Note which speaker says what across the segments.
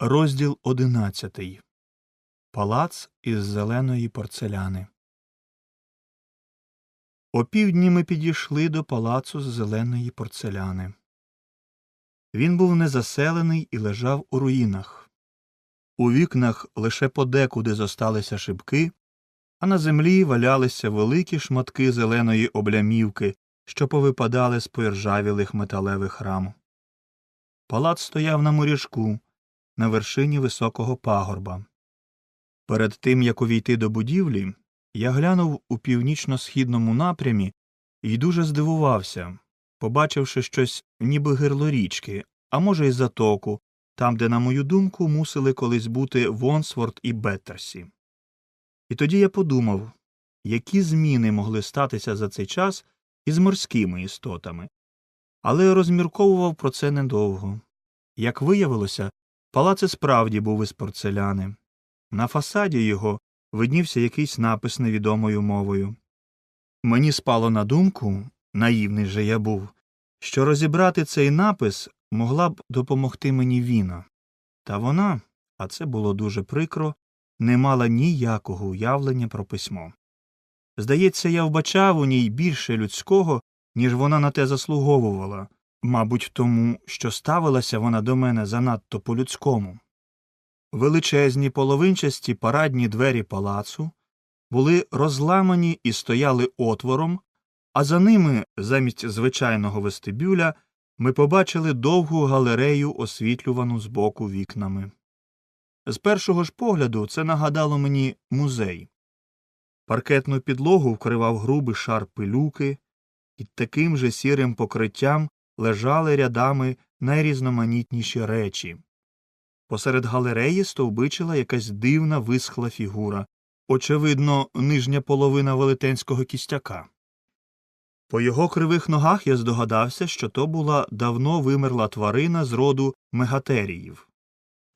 Speaker 1: Розділ одинадцятий Палац із зеленої порцеляни. Опівдні ми підійшли до палацу з зеленої порцеляни. Він був незаселений і лежав у руїнах. У вікнах лише подекуди зосталися шибки, а на землі валялися великі шматки зеленої облямівки, що повипадали з поіржавілих металевих рам. Палац стояв на моріжку на вершині високого пагорба. Перед тим, як увійти до будівлі, я глянув у північно-східному напрямі і дуже здивувався, побачивши щось ніби гирло річки, а може, й затоку, там, де, на мою думку, мусили колись бути Вонсворт і Беттерсі. І тоді я подумав, які зміни могли статися за цей час із морськими істотами. Але розмірковував про це недовго. Як виявилося, Палац справді був із порцеляни. На фасаді його виднівся якийсь напис невідомою мовою. Мені спало на думку, наївний же я був, що розібрати цей напис могла б допомогти мені Віна. Та вона, а це було дуже прикро, не мала ніякого уявлення про письмо. Здається, я вбачав у ній більше людського, ніж вона на те заслуговувала, мабуть, тому, що ставилася вона до мене занадто по-людському. Величезні половинчасті парадні двері палацу були розламані і стояли отвором, а за ними, замість звичайного вестибюля, ми побачили довгу галерею, освітлювану збоку вікнами. З першого ж погляду це нагадало мені музей. Паркетну підлогу вкривав грубий шар пилюки, і таким же сірим покриттям лежали рядами найрізноманітніші речі. Посеред галереї стовбичила якась дивна висхла фігура, очевидно, нижня половина велетенського кістяка. По його кривих ногах я здогадався, що то була давно вимерла тварина з роду мегатеріїв.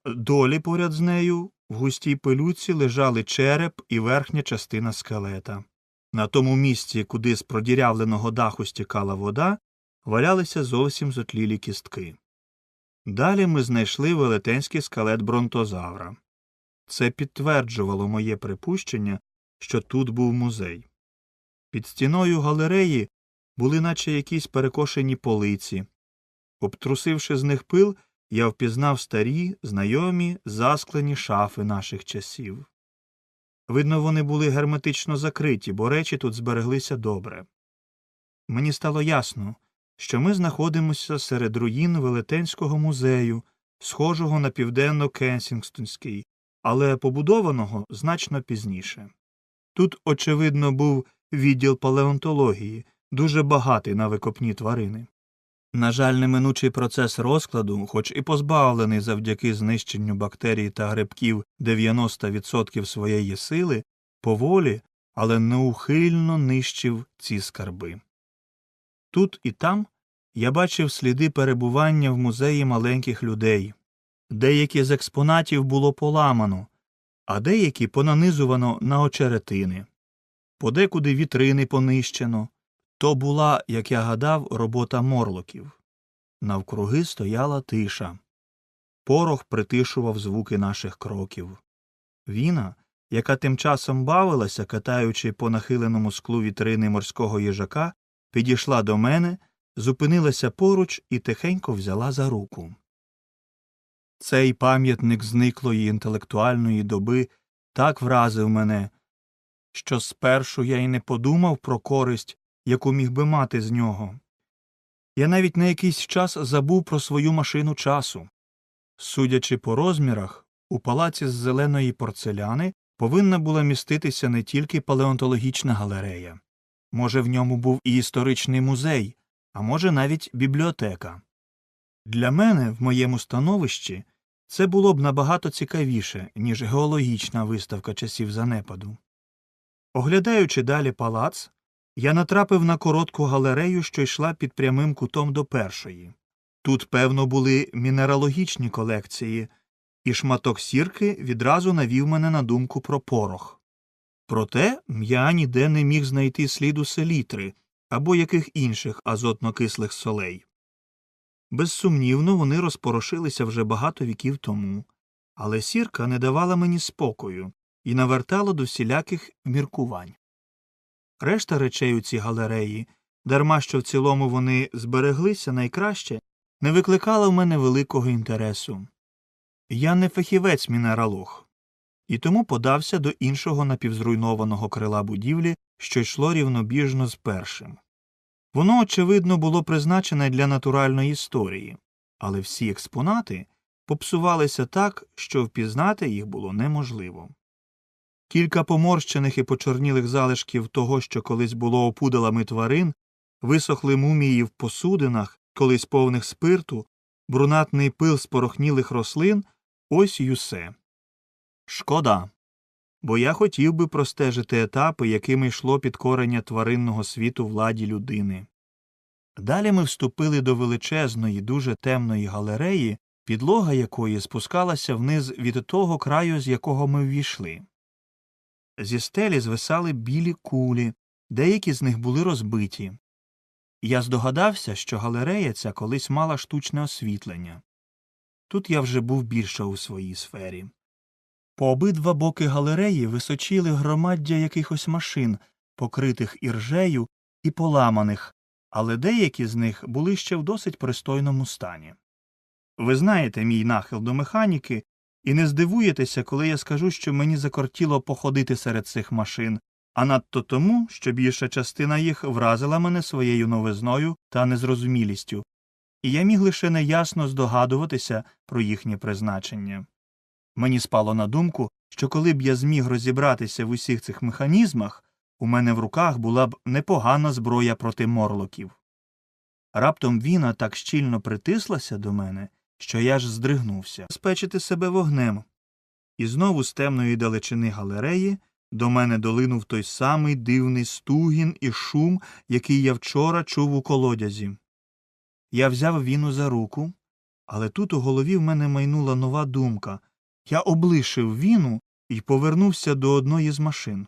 Speaker 1: Долі поряд з нею в густій пилюці лежали череп і верхня частина скелета. На тому місці, куди з продірявленого даху стікала вода, валялися зовсім зотлілі кістки. Далі ми знайшли велетенський скелет бронтозавра. Це підтверджувало моє припущення, що тут був музей. Під стіною галереї були наче якісь перекошені полиці. Обтрусивши з них пил, я впізнав старі, знайомі, засклені шафи наших часів. Видно, вони були герметично закриті, бо речі тут збереглися добре. Мені стало ясно, що ми знаходимося серед руїн Велетенського музею, схожого на південно Кенсінгстонський, але побудованого значно пізніше. Тут, очевидно, був відділ палеонтології, дуже багатий на викопні тварини. На жаль, неминучий процес розкладу, хоч і позбавлений завдяки знищенню бактерій та грибків 90% своєї сили, поволі, але неухильно нищив ці скарби. Тут і там я бачив сліди перебування в музеї маленьких людей. Деякі з експонатів було поламано, а деякі понанизувано на очеретини. Подекуди вітрини понищено. То була, як я гадав, робота морлоків. Навкруги стояла тиша. Порох притишував звуки наших кроків. Віна, яка тим часом бавилася, катаючи по нахиленому склу вітрини морського їжака, підійшла до мене, зупинилася поруч і тихенько взяла за руку. Цей пам'ятник зниклої інтелектуальної доби так вразив мене, що спершу я й не подумав про користь, яку міг би мати з нього. Я навіть на якийсь час забув про свою машину часу. Судячи по розмірах, у палаці з зеленої порцеляни повинна була міститися не тільки палеонтологічна галерея. Може, в ньому був і історичний музей, а може, навіть бібліотека. Для мене, в моєму становищі, це було б набагато цікавіше, ніж геологічна виставка часів занепаду. Оглядаючи далі палац, я натрапив на коротку галерею, що йшла під прямим кутом до першої. Тут, певно, були мінералогічні колекції, і шматок сірки відразу навів мене на думку про порох. Проте я ніде не міг знайти сліду селітри або яких інших азотно-кислих солей. Безсумнівно, вони розпорошилися вже багато віків тому, Але сірка не давала мені спокою і навертала до всіляких міркувань. Решта речей у цій галереї, дарма що в цілому вони збереглися найкраще, не викликала в мене великого інтересу. Я не фахівець мінералог, і тому подався до іншого напівзруйнованого крила будівлі, що йшло рівнобіжно з першим. Воно, очевидно, було призначене для натуральної історії, але всі експонати попсувалися так, що впізнати їх було неможливо. Кілька поморщених і почорнілих залишків того, що колись було опудалами тварин, висохли мумії в посудинах, колись повних спирту, брунатний пил спорохнілих рослин ось й усе. Шкода. Бо я хотів би простежити етапи, якими йшло підкорення тваринного світу владі людини. Далі ми вступили до величезної, дуже темної галереї, підлога якої спускалася вниз від того краю, з якого ми ввійшли. Зі стелі звисали білі кулі, деякі з них були розбиті. Я здогадався, що галерея ця колись мала штучне освітлення. Тут я вже був більше у своїй сфері. По обидва боки галереї височили громаддя якихось машин, покритих іржею і поламаних, але деякі з них були ще в досить пристойному стані. Ви знаєте мій нахил до механіки, і не здивуєтеся, коли я скажу, що мені закортіло походити серед цих машин, а надто тому, що більша частина їх вразила мене своєю новизною та незрозумілістю, і я міг лише неясно здогадуватися про їхнє призначення. Мені спало на думку, що коли б я зміг розібратися в усіх цих механізмах, у мене в руках була б непогана зброя проти морлоків. Раптом віна так щільно притислася до мене, що я ж здригнувся спечити себе вогнем. І знову з темної далечини галереї до мене долинув той самий дивний стугін і шум, який я вчора чув у колодязі. Я взяв віну за руку, але тут у голові в мене майнула нова думка. Я облишив віну і повернувся до одної з машин.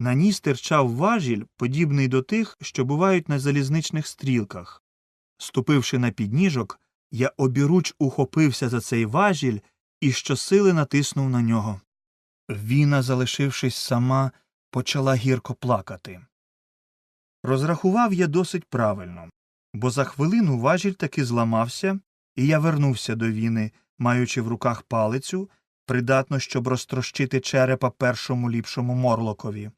Speaker 1: На ній стирчав важіль, подібний до тих, що бувають на залізничних стрілках. Ступивши на підніжок, я обіруч ухопився за цей важіль і щосили натиснув на нього. Віна, залишившись сама, почала гірко плакати. Розрахував я досить правильно, бо за хвилину важіль таки зламався, і я вернувся до віни, маючи в руках палицю, придатно, щоб розтрощити черепа першому ліпшому морлокові.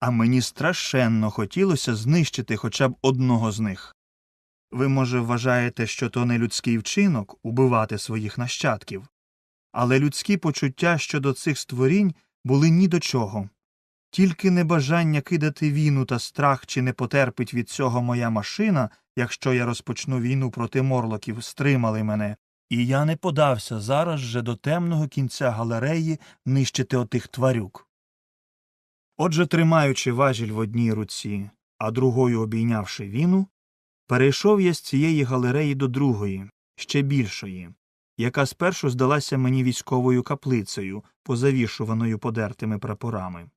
Speaker 1: А мені страшенно хотілося знищити хоча б одного з них. Ви, може, вважаєте, що то не людський вчинок убивати своїх нащадків, але людські почуття щодо цих створінь були ні до чого. Тільки небажання кидати війну та страх, чи не потерпить від цього моя машина, якщо я розпочну війну проти морлоків, стримали мене, і я не подався зараз же до темного кінця галереї нищити отих тварюк. Отже, тримаючи важіль в одній руці, а другою обійнявши віну, перейшов я з цієї галереї до другої, ще більшої, яка спершу здалася мені військовою каплицею, позавішуваною подертими прапорами.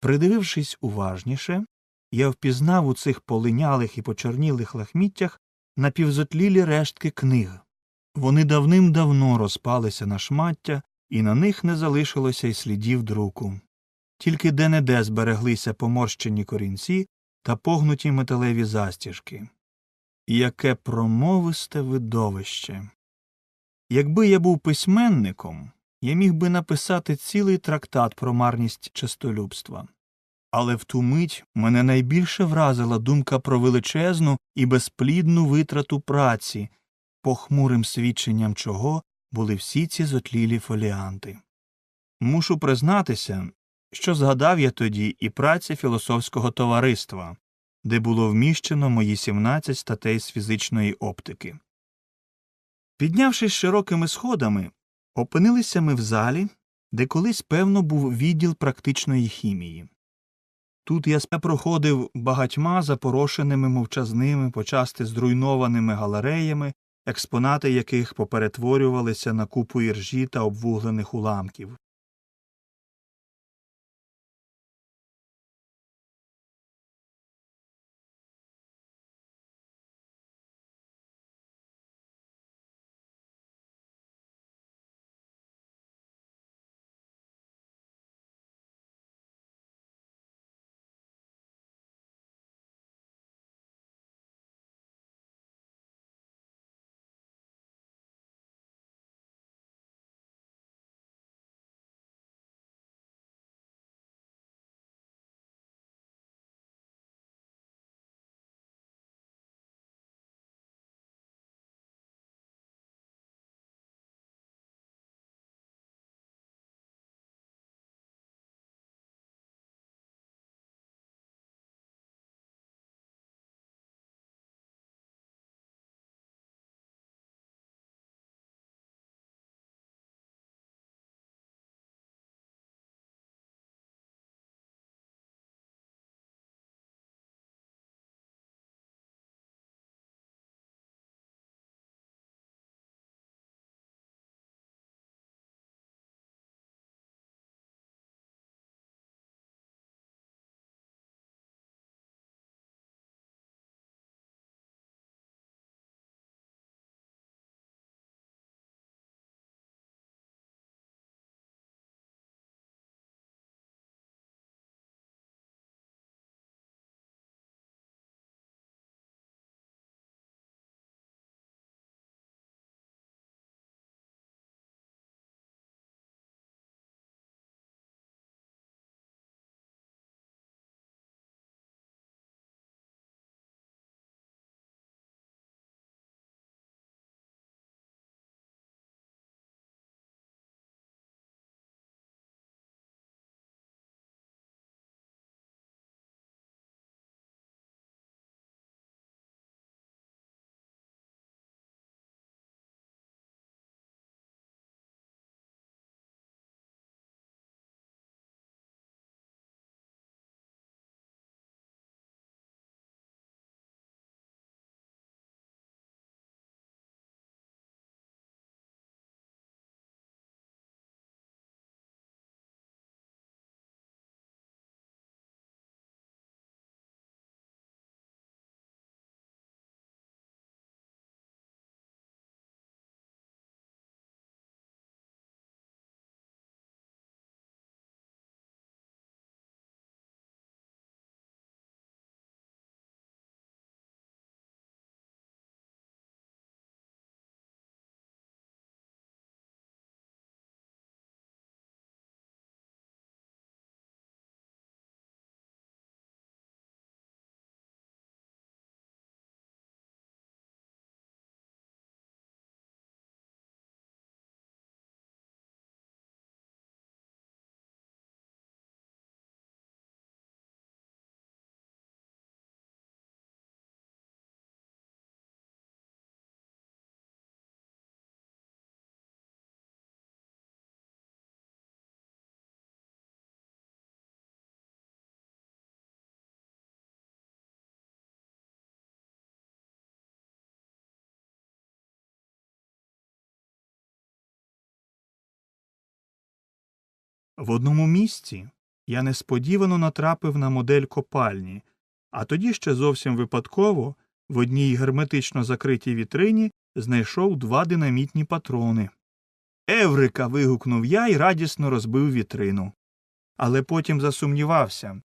Speaker 1: Придивившись уважніше, я впізнав у цих полинялих і почорнілих лахміттях напівзотлілі рештки книг. Вони давним-давно розпалися на шмаття, і на них не залишилося й слідів друку. Тільки де-не-де збереглися поморщені корінці та погнуті металеві застіжки. Яке промовисте видовище. Якби я був письменником, я міг би написати цілий трактат про марність честолюбства. Але в ту мить мене найбільше вразила думка про величезну і безплідну витрату праці, похмурим свідченням чого були всі ці зотлілі фоліанти. Мушу признатися, що згадав я тоді і праці філософського товариства, де було вміщено мої 17 статей з фізичної оптики. Піднявшись широкими сходами, опинилися ми в залі, де колись, певно, був відділ практичної хімії. Тут я проходив багатьма запорошеними мовчазними, почасти зруйнованими галереями, експонати яких поперетворювалися на купу іржі та обвуглених уламків. В одному місці я несподівано натрапив на модель копальні, а тоді ще зовсім випадково в одній герметично закритій вітрині знайшов два динамітні патрони. Еврика. вигукнув я і радісно розбив вітрину. Але потім засумнівався.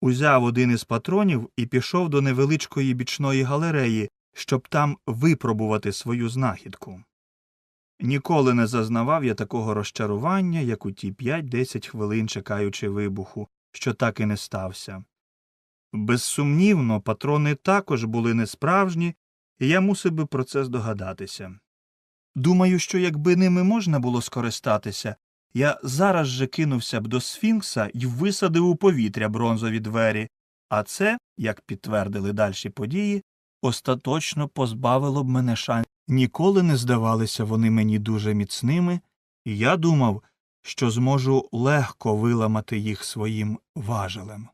Speaker 1: Узяв один із патронів і пішов до невеличкої бічної галереї, щоб там випробувати свою знахідку. Ніколи не зазнавав я такого розчарування, як у ті 5-10 хвилин чекаючи вибуху, що так і не стався. Безсумнівно, патрони також були несправжні, і я мусив би про це здогадатися. Думаю, що якби ними можна було скористатися, я зараз же кинувся б до сфінкса і висадив у повітря бронзові двері, а це, як підтвердили дальші події, остаточно позбавило б мене шансів. Ніколи не здавалися вони мені дуже міцними, і я думав, що зможу легко виламати їх своїм важелем.